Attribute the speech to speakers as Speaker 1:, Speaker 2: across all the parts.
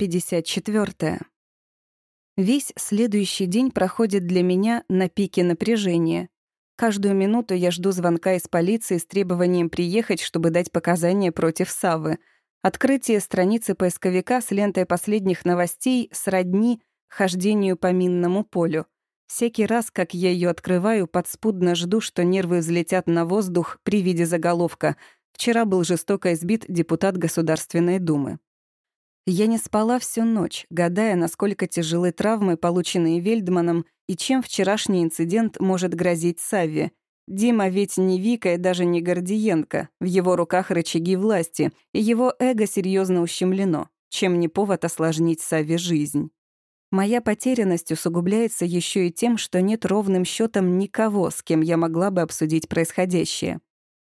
Speaker 1: 54. Весь следующий день проходит для меня на пике напряжения. Каждую минуту я жду звонка из полиции с требованием приехать, чтобы дать показания против Савы. Открытие страницы поисковика с лентой последних новостей сродни хождению по минному полю. Всякий раз, как я ее открываю, подспудно жду, что нервы взлетят на воздух при виде заголовка «Вчера был жестоко избит депутат Государственной Думы». Я не спала всю ночь, гадая, насколько тяжелы травмы, полученные Вельдманом, и чем вчерашний инцидент может грозить Савве. Дима ведь не Вика и даже не Гордиенко, в его руках рычаги власти, и его эго серьезно ущемлено, чем не повод осложнить Савве жизнь. Моя потерянность усугубляется еще и тем, что нет ровным счетом никого, с кем я могла бы обсудить происходящее.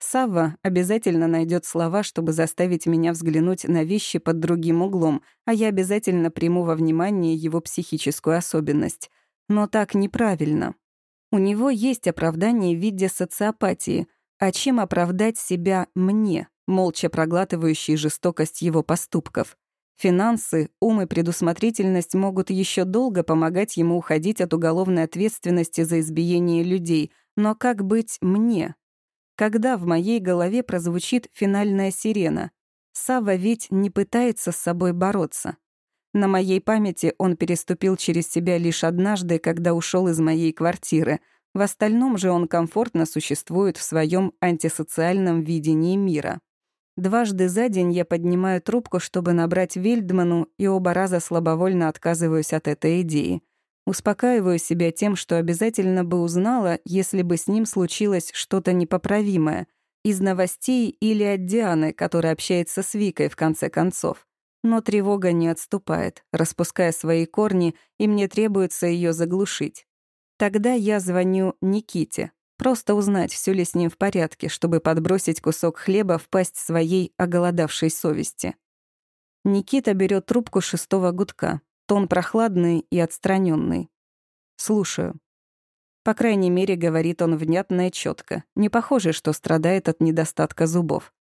Speaker 1: Савва обязательно найдет слова, чтобы заставить меня взглянуть на вещи под другим углом, а я обязательно приму во внимание его психическую особенность. Но так неправильно. У него есть оправдание в виде социопатии, а чем оправдать себя мне, молча проглатывающей жестокость его поступков? Финансы, ум и предусмотрительность могут еще долго помогать ему уходить от уголовной ответственности за избиение людей, но как быть мне, когда в моей голове прозвучит финальная сирена. Сава ведь не пытается с собой бороться. На моей памяти он переступил через себя лишь однажды, когда ушел из моей квартиры. В остальном же он комфортно существует в своем антисоциальном видении мира. Дважды за день я поднимаю трубку, чтобы набрать Вильдману, и оба раза слабовольно отказываюсь от этой идеи. Успокаиваю себя тем, что обязательно бы узнала, если бы с ним случилось что-то непоправимое, из новостей или от Дианы, которая общается с Викой в конце концов. Но тревога не отступает, распуская свои корни, и мне требуется ее заглушить. Тогда я звоню Никите, просто узнать, все ли с ним в порядке, чтобы подбросить кусок хлеба в пасть своей оголодавшей совести. Никита берет трубку шестого гудка. Тон прохладный и отстраненный. Слушаю. По крайней мере, говорит он внятно и четко. Не похоже, что страдает от недостатка зубов.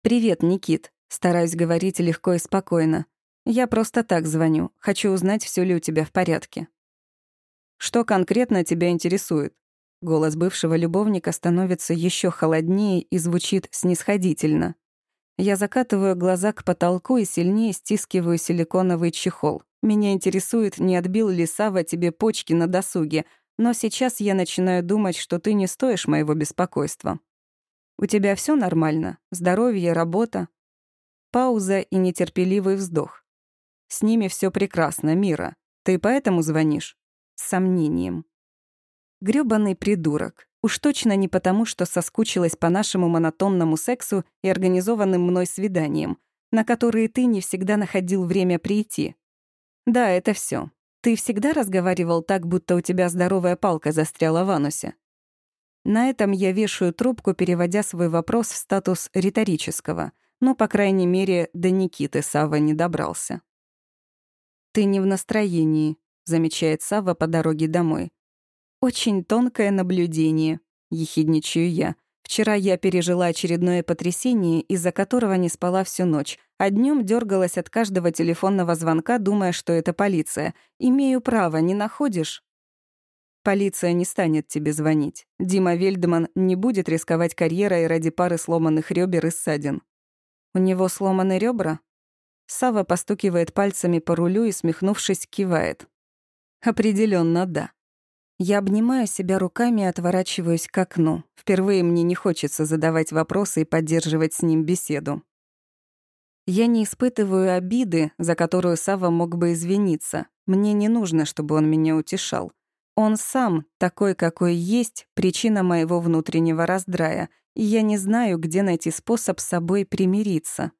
Speaker 1: «Привет, Никит», — стараюсь говорить легко и спокойно. «Я просто так звоню. Хочу узнать, все ли у тебя в порядке». «Что конкретно тебя интересует?» Голос бывшего любовника становится еще холоднее и звучит снисходительно. Я закатываю глаза к потолку и сильнее стискиваю силиконовый чехол. Меня интересует, не отбил ли Сава тебе почки на досуге, но сейчас я начинаю думать, что ты не стоишь моего беспокойства. У тебя все нормально? Здоровье, работа?» Пауза и нетерпеливый вздох. «С ними все прекрасно, Мира. Ты поэтому звонишь?» С сомнением. Грёбаный придурок. Уж точно не потому, что соскучилась по нашему монотонному сексу и организованным мной свиданиям, на которые ты не всегда находил время прийти. Да, это все. Ты всегда разговаривал так, будто у тебя здоровая палка застряла в анусе? На этом я вешаю трубку, переводя свой вопрос в статус риторического. Но, по крайней мере, до Никиты Сава не добрался. «Ты не в настроении», — замечает Сава по дороге домой. «Очень тонкое наблюдение», — ехидничаю я. «Вчера я пережила очередное потрясение, из-за которого не спала всю ночь, а днем дергалась от каждого телефонного звонка, думая, что это полиция. Имею право, не находишь? Полиция не станет тебе звонить. Дима Вельдман не будет рисковать карьерой ради пары сломанных ребер и ссадин. У него сломаны ребра? Сава постукивает пальцами по рулю и, смехнувшись, кивает. Определенно, да. Я обнимаю себя руками и отворачиваюсь к окну. Впервые мне не хочется задавать вопросы и поддерживать с ним беседу. Я не испытываю обиды, за которую Сава мог бы извиниться. Мне не нужно, чтобы он меня утешал. Он сам, такой, какой есть, причина моего внутреннего раздрая, и я не знаю, где найти способ с собой примириться.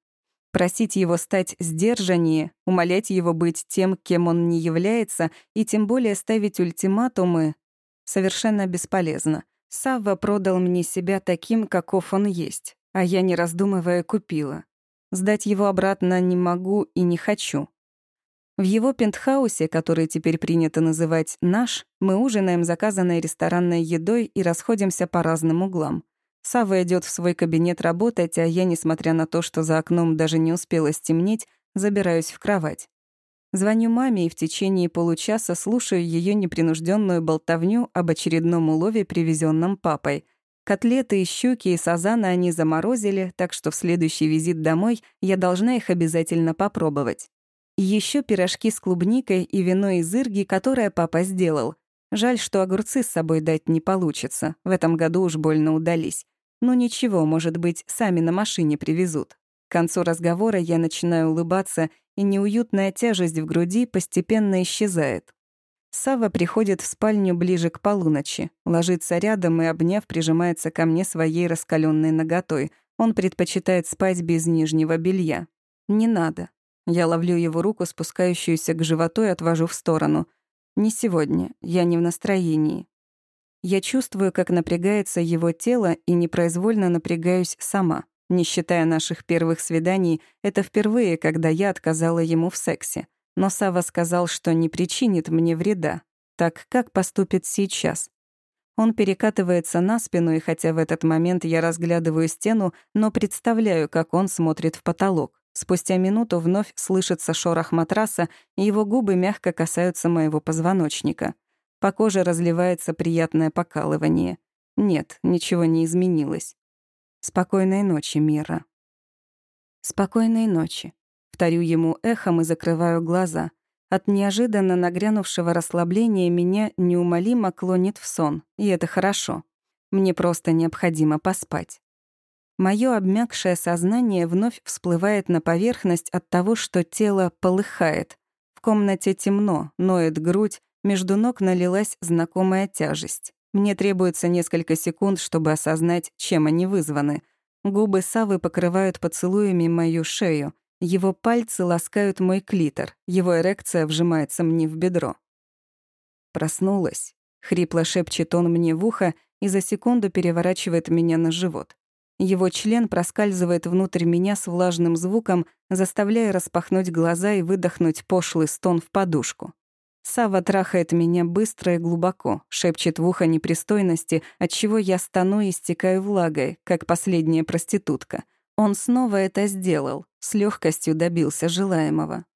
Speaker 1: Просить его стать сдержаннее, умолять его быть тем, кем он не является, и тем более ставить ультиматумы совершенно бесполезно. Савва продал мне себя таким, каков он есть, а я, не раздумывая, купила. Сдать его обратно не могу и не хочу. В его пентхаусе, который теперь принято называть «наш», мы ужинаем заказанной ресторанной едой и расходимся по разным углам. Сава идет в свой кабинет работать, а я, несмотря на то, что за окном даже не успела стемнеть, забираюсь в кровать. Звоню маме и в течение получаса слушаю ее непринужденную болтовню об очередном улове, привезенном папой. Котлеты щуки и сазаны они заморозили, так что в следующий визит домой я должна их обязательно попробовать. Еще пирожки с клубникой и вино из ирги, которое папа сделал. Жаль, что огурцы с собой дать не получится. В этом году уж больно удались. Ну ничего, может быть, сами на машине привезут. К концу разговора я начинаю улыбаться, и неуютная тяжесть в груди постепенно исчезает. Сава приходит в спальню ближе к полуночи, ложится рядом и, обняв, прижимается ко мне своей раскаленной ноготой. Он предпочитает спать без нижнего белья. Не надо. Я ловлю его руку, спускающуюся к животу, и отвожу в сторону. Не сегодня, я не в настроении. Я чувствую, как напрягается его тело, и непроизвольно напрягаюсь сама. Не считая наших первых свиданий, это впервые, когда я отказала ему в сексе. Но Сава сказал, что не причинит мне вреда. Так как поступит сейчас? Он перекатывается на спину, и хотя в этот момент я разглядываю стену, но представляю, как он смотрит в потолок. Спустя минуту вновь слышится шорох матраса, и его губы мягко касаются моего позвоночника. По коже разливается приятное покалывание. Нет, ничего не изменилось. Спокойной ночи, Мира. Спокойной ночи. Вторю ему эхом и закрываю глаза. От неожиданно нагрянувшего расслабления меня неумолимо клонит в сон, и это хорошо. Мне просто необходимо поспать. Моё обмякшее сознание вновь всплывает на поверхность от того, что тело полыхает. В комнате темно, ноет грудь, между ног налилась знакомая тяжесть. Мне требуется несколько секунд, чтобы осознать, чем они вызваны. Губы Савы покрывают поцелуями мою шею. Его пальцы ласкают мой клитор. Его эрекция вжимается мне в бедро. Проснулась. Хрипло шепчет он мне в ухо и за секунду переворачивает меня на живот. Его член проскальзывает внутрь меня с влажным звуком, заставляя распахнуть глаза и выдохнуть пошлый стон в подушку. Сава трахает меня быстро и глубоко, шепчет в ухо непристойности, от чего я стану и стекаю влагой, как последняя проститутка. Он снова это сделал, с легкостью добился желаемого.